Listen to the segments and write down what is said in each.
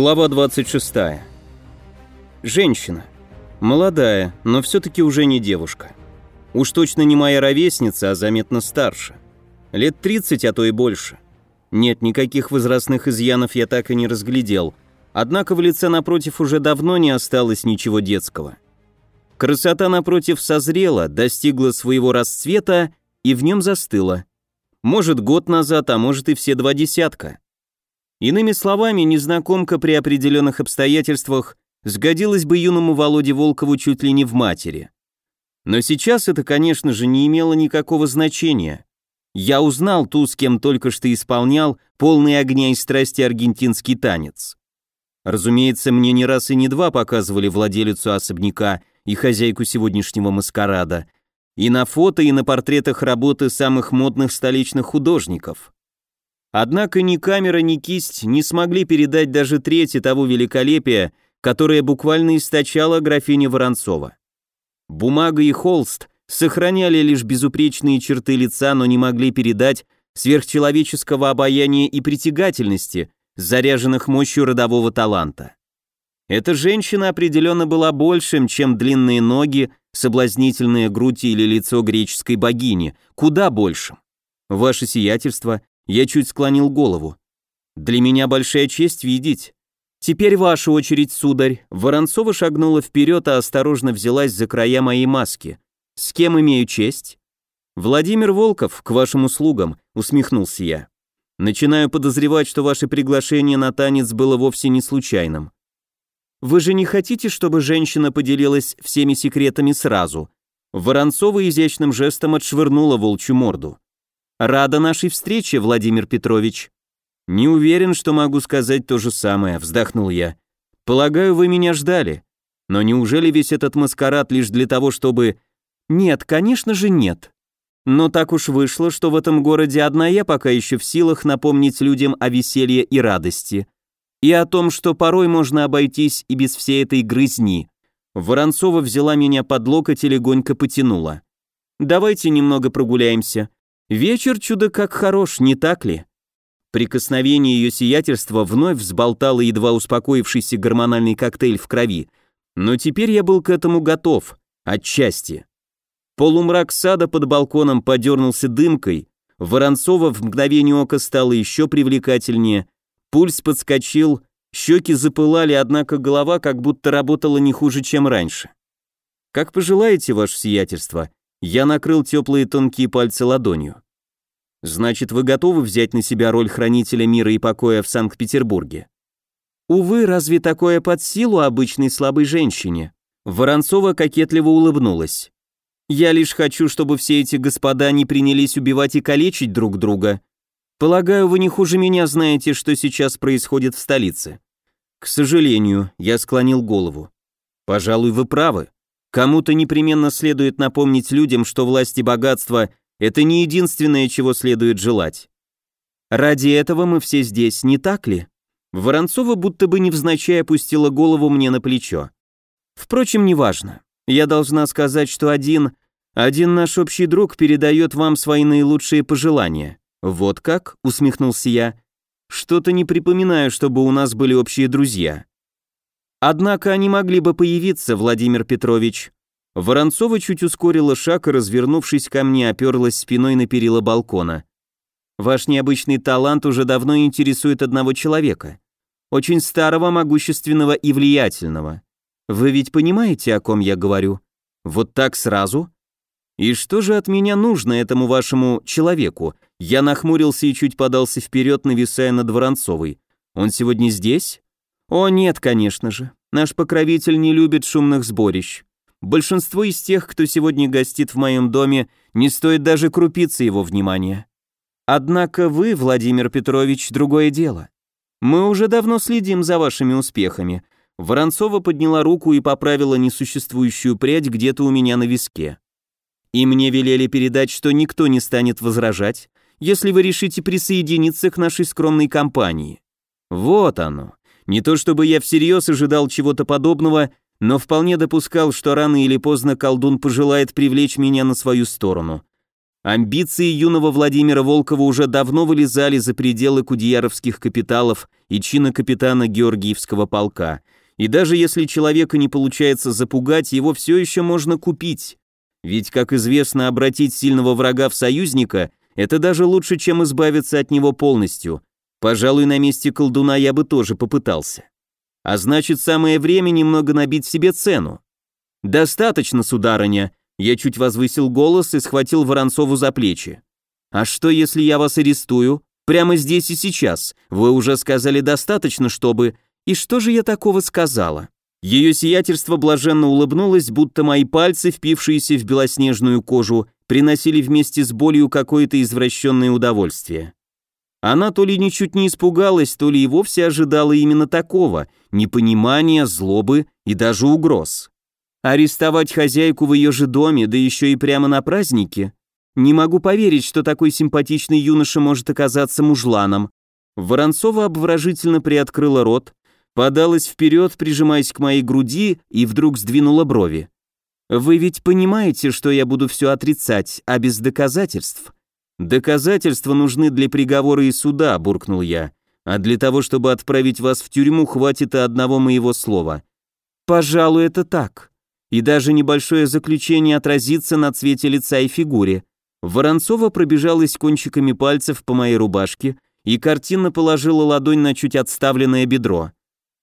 Глава 26. Женщина. Молодая, но все-таки уже не девушка. Уж точно не моя ровесница, а заметно старше. Лет 30, а то и больше. Нет, никаких возрастных изъянов я так и не разглядел, однако в лице напротив уже давно не осталось ничего детского. Красота напротив созрела, достигла своего расцвета и в нем застыла. Может, год назад, а может и все два десятка. Иными словами, незнакомка при определенных обстоятельствах сгодилась бы юному Володе Волкову чуть ли не в матери. Но сейчас это, конечно же, не имело никакого значения. Я узнал ту, с кем только что исполнял полный огня и страсти аргентинский танец. Разумеется, мне не раз и не два показывали владелицу особняка и хозяйку сегодняшнего маскарада, и на фото, и на портретах работы самых модных столичных художников. Однако ни камера, ни кисть не смогли передать даже трети того великолепия, которое буквально источала графиня Воронцова. Бумага и холст сохраняли лишь безупречные черты лица, но не могли передать сверхчеловеческого обаяния и притягательности, заряженных мощью родового таланта. Эта женщина определенно была большим, чем длинные ноги, соблазнительная грудь или лицо греческой богини, куда большим. Ваше сиятельство, я чуть склонил голову. «Для меня большая честь видеть». «Теперь ваша очередь, сударь». Воронцова шагнула вперед, а осторожно взялась за края моей маски. «С кем имею честь?» «Владимир Волков, к вашим услугам», — усмехнулся я. «Начинаю подозревать, что ваше приглашение на танец было вовсе не случайным». «Вы же не хотите, чтобы женщина поделилась всеми секретами сразу?» Воронцова изящным жестом отшвырнула волчью морду. Рада нашей встрече, Владимир Петрович. Не уверен, что могу сказать то же самое, вздохнул я. Полагаю, вы меня ждали. Но неужели весь этот маскарад лишь для того, чтобы... Нет, конечно же нет. Но так уж вышло, что в этом городе одна я пока еще в силах напомнить людям о веселье и радости. И о том, что порой можно обойтись и без всей этой грызни. Воронцова взяла меня под локоть и легонько потянула. «Давайте немного прогуляемся. Вечер чудо как хорош, не так ли? Прикосновение ее сиятельства вновь взболтало едва успокоившийся гормональный коктейль в крови, но теперь я был к этому готов, отчасти. Полумрак сада под балконом подернулся дымкой, Воронцова в мгновение ока стало еще привлекательнее, пульс подскочил, щеки запылали, однако голова как будто работала не хуже, чем раньше. «Как пожелаете, ваше сиятельство», я накрыл теплые тонкие пальцы ладонью. Значит, вы готовы взять на себя роль хранителя мира и покоя в Санкт-Петербурге? Увы, разве такое под силу обычной слабой женщине? Воронцова кокетливо улыбнулась. Я лишь хочу, чтобы все эти господа не принялись убивать и калечить друг друга. Полагаю, вы не хуже меня знаете, что сейчас происходит в столице. К сожалению, я склонил голову. Пожалуй, вы правы. Кому-то непременно следует напомнить людям, что власть и богатство – это не единственное, чего следует желать. Ради этого мы все здесь, не так ли? Воронцова будто бы невзначай опустила голову мне на плечо. Впрочем, неважно. Я должна сказать, что один, один наш общий друг передает вам свои наилучшие пожелания. Вот как? Усмехнулся я. Что-то не припоминаю, чтобы у нас были общие друзья. Однако они могли бы появиться, Владимир Петрович. Воронцова чуть ускорила шаг и, развернувшись ко мне, оперлась спиной на перила балкона. Ваш необычный талант уже давно интересует одного человека. Очень старого, могущественного и влиятельного. Вы ведь понимаете, о ком я говорю? Вот так сразу? И что же от меня нужно этому вашему человеку? Я нахмурился и чуть подался вперед, нависая над Воронцовой. Он сегодня здесь? О нет, конечно же. Наш покровитель не любит шумных сборищ. Большинство из тех, кто сегодня гостит в моем доме, не стоит даже крупицы его внимания. Однако вы, Владимир Петрович, другое дело. Мы уже давно следим за вашими успехами. Воронцова подняла руку и поправила несуществующую прядь где-то у меня на виске. И мне велели передать, что никто не станет возражать, если вы решите присоединиться к нашей скромной компании. Вот оно. Не то чтобы я всерьез ожидал чего-то подобного, но вполне допускал, что рано или поздно колдун пожелает привлечь меня на свою сторону. Амбиции юного Владимира Волкова уже давно вылезали за пределы кудеяровских капиталов и чина капитана Георгиевского полка. И даже если человека не получается запугать, его все еще можно купить. Ведь, как известно, обратить сильного врага в союзника – это даже лучше, чем избавиться от него полностью. Пожалуй, на месте колдуна я бы тоже попытался. А значит, самое время немного набить себе цену. «Достаточно, сударыня», я чуть возвысил голос и схватил Воронцову за плечи. «А что, если я вас арестую? Прямо здесь и сейчас. Вы уже сказали достаточно, чтобы...» «И что же я такого сказала?» Ее сиятельство блаженно улыбнулось, будто мои пальцы, впившиеся в белоснежную кожу, приносили вместе с болью какое-то извращенное удовольствие. Она то ли ничуть не испугалась, то ли и вовсе ожидала именно такого, непонимания, злобы и даже угроз. Арестовать хозяйку в ее же доме, да еще и прямо на празднике? Не могу поверить, что такой симпатичный юноша может оказаться мужланом. Воронцова обворожительно приоткрыла рот, подалась вперед, прижимаясь к моей груди, и вдруг сдвинула брови. «Вы ведь понимаете, что я буду все отрицать, а без доказательств?» «Доказательства нужны для приговора и суда», — буркнул я. «А для того, чтобы отправить вас в тюрьму, хватит и одного моего слова». «Пожалуй, это так и даже небольшое заключение отразится на цвете лица и фигуре. Воронцова пробежалась кончиками пальцев по моей рубашке и картинно положила ладонь на чуть отставленное бедро.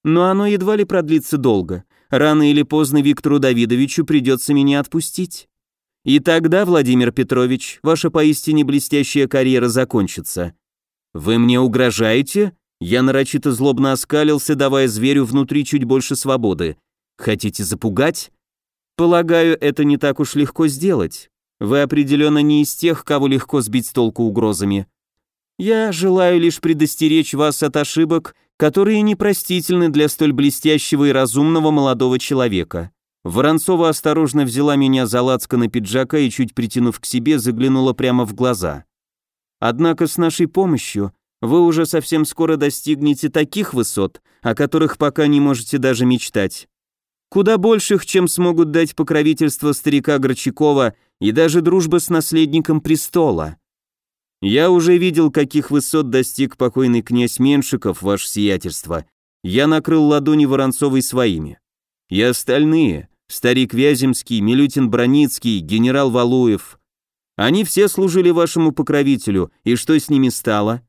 Но оно едва ли продлится долго. Рано или поздно Виктору Давидовичу придется меня отпустить. И тогда, Владимир Петрович, ваша поистине блестящая карьера закончится. Вы мне угрожаете? Я нарочито злобно оскалился, давая зверю внутри чуть больше свободы. Хотите запугать? Полагаю, это не так уж легко сделать. Вы определенно не из тех, кого легко сбить с толку угрозами. Я желаю лишь предостеречь вас от ошибок, которые непростительны для столь блестящего и разумного молодого человека. Воронцова осторожно взяла меня за лацканы пиджака и, чуть притянув к себе, заглянула прямо в глаза. Однако с нашей помощью вы уже совсем скоро достигнете таких высот, о которых пока не можете даже мечтать куда больших, чем смогут дать покровительство старика Горчакова и даже дружба с наследником престола. Я уже видел, каких высот достиг покойный князь Меншиков, ваше сиятельство. Я накрыл ладони Воронцовой своими. И остальные, старик Вяземский, Милютин Броницкий, генерал Валуев, они все служили вашему покровителю, и что с ними стало?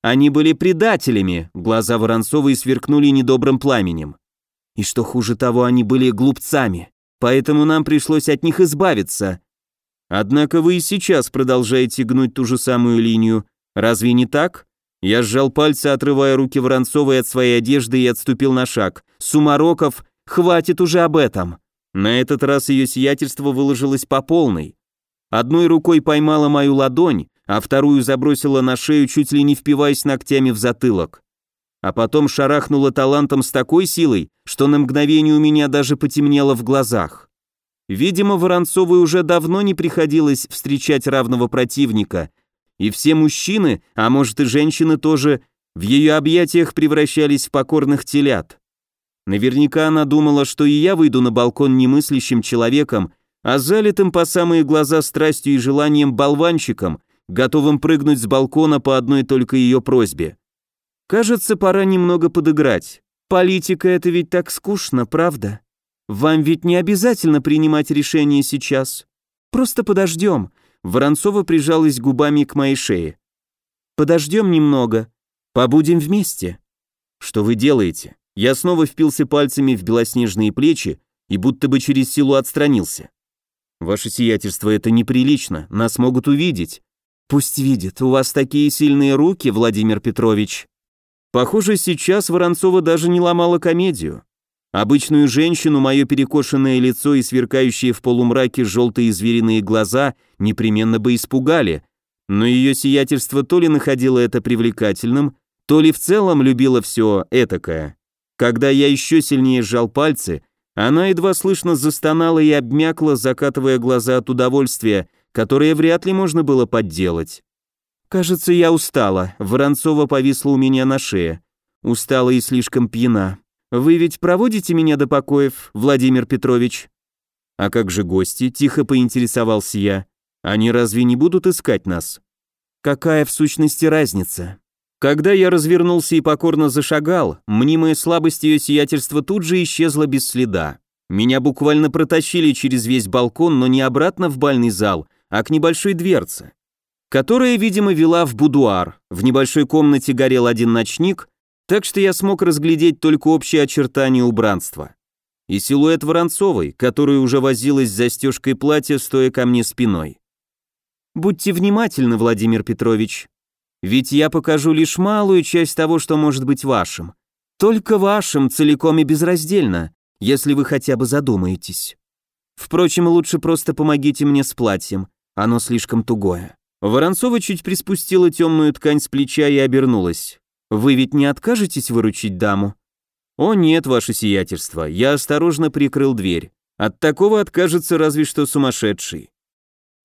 Они были предателями, глаза Воронцовой сверкнули недобрым пламенем. И что хуже того, они были глупцами, поэтому нам пришлось от них избавиться. Однако вы и сейчас продолжаете гнуть ту же самую линию. Разве не так? Я сжал пальцы, отрывая руки Воронцовой от своей одежды и отступил на шаг. Сумароков, хватит уже об этом. На этот раз ее сиятельство выложилось по полной. Одной рукой поймала мою ладонь, а вторую забросила на шею, чуть ли не впиваясь ногтями в затылок а потом шарахнула талантом с такой силой, что на мгновение у меня даже потемнело в глазах. Видимо, Воронцовой уже давно не приходилось встречать равного противника, и все мужчины, а может и женщины тоже, в ее объятиях превращались в покорных телят. Наверняка она думала, что и я выйду на балкон немыслящим человеком, а залитым по самые глаза страстью и желанием болванчиком, готовым прыгнуть с балкона по одной только ее просьбе. Кажется, пора немного подыграть. Политика это ведь так скучно, правда? Вам ведь не обязательно принимать решение сейчас. Просто подождем. Воронцова прижалась губами к моей шее. Подождем немного. Побудем вместе. Что вы делаете? Я снова впился пальцами в белоснежные плечи и будто бы через силу отстранился. Ваше сиятельство, это неприлично, нас могут увидеть. Пусть видят, у вас такие сильные руки, Владимир Петрович. Похоже, сейчас Воронцова даже не ломала комедию. Обычную женщину мое перекошенное лицо и сверкающие в полумраке желтые звериные глаза непременно бы испугали, но ее сиятельство то ли находило это привлекательным, то ли в целом любила все этакое. Когда я еще сильнее сжал пальцы, она едва слышно застонала и обмякла, закатывая глаза от удовольствия, которое вряд ли можно было подделать. Кажется, я устала. Воронцова повисла у меня на шее. Устала и слишком пьяна. Вы ведь проводите меня до покоев, Владимир Петрович? А как же гости? Тихо поинтересовался я. Они разве не будут искать нас? Какая в сущности разница? Когда я развернулся и покорно зашагал, мнимая слабость ее сиятельства тут же исчезла без следа. Меня буквально протащили через весь балкон, но не обратно в бальный зал, а к небольшой дверце, которая, видимо, вела в будуар. В небольшой комнате горел один ночник, так что я смог разглядеть только общие очертания убранства. И силуэт Воронцовой, которая уже возилась с застежкой платья, стоя ко мне спиной. Будьте внимательны, Владимир Петрович. Ведь я покажу лишь малую часть того, что может быть вашим. Только вашим, целиком и безраздельно, если вы хотя бы задумаетесь. Впрочем, лучше просто помогите мне с платьем, оно слишком тугое. Воронцова чуть приспустила темную ткань с плеча и обернулась. Вы ведь не откажетесь выручить даму? О нет, ваше сиятельство, я осторожно прикрыл дверь. От такого откажется разве что сумасшедший.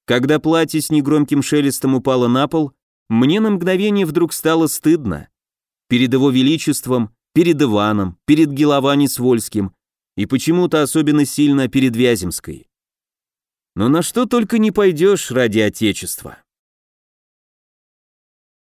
Когда платье с негромким шелестом упало на пол, мне на мгновение вдруг стало стыдно. Перед его величеством, перед Иваном, перед Геловани с Вольским и почему-то особенно сильно перед Вяземской. Но на что только не пойдешь ради Отечества.